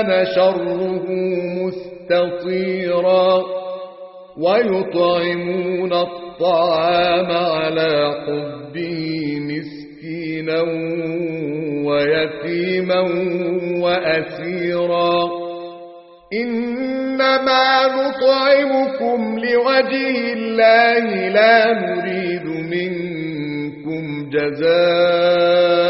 كان شره مستطيرا ويطعمون الطعام على حبه مسكينا ويتيما وأسيرا. إنما نطعمكم لوجه الله لا نريد منكم جزاء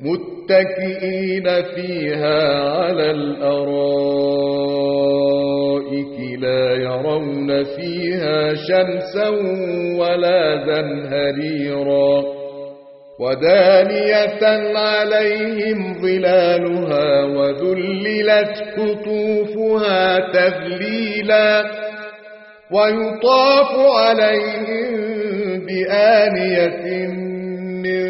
متكئين فيها على الأرائك لا يرون فيها شمسا ولا زمهريرا ودانية عليهم ظلالها وذللت قطوفها تذليلا ويطاف عليهم بآنية من